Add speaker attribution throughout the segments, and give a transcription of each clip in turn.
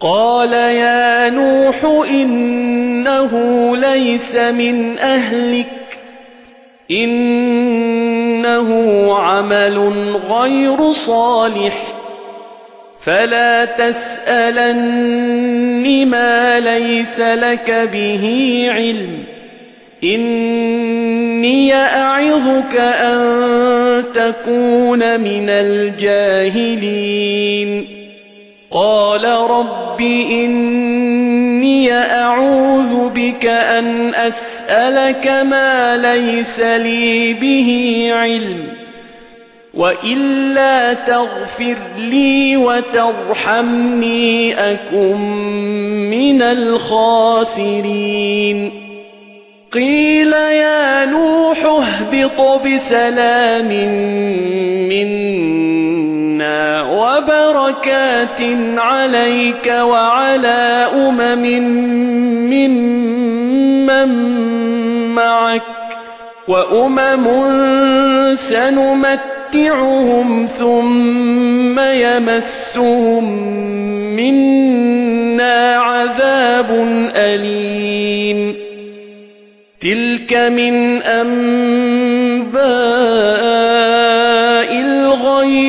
Speaker 1: قال يا نوح إنه ليس من أهلك إنه عمل غير صالح فلا تسألن ما ليس لك به علم إني أعظك أن تكون من الجاهلين قال رب إني أعوذ بك أن أسألك ما ليس لي به علم وإلا تغفر لي وترحمني أكن من الخاسرين. قيل يا نوح اهبط بسلام منا وبركات عليك وعلى أمم ممن معك وأمم سنمتعهم ثم يمسهم منا عذاب أليم. تلك من أنباء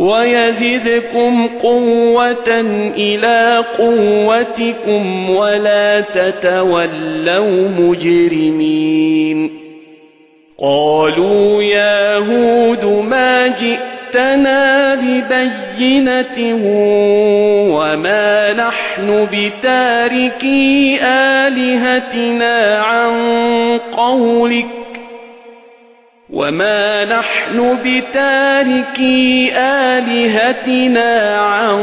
Speaker 1: ويزدكم قوة إلى قوتكم ولا تتولوا مجرمين. قالوا يا هود ما جئتنا ببينة وما نحن بتاركي آلهتنا عن قولك. وما نحن بتاركي آلهتنا عن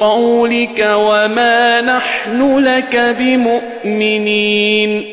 Speaker 1: قولك وما نحن لك بمؤمنين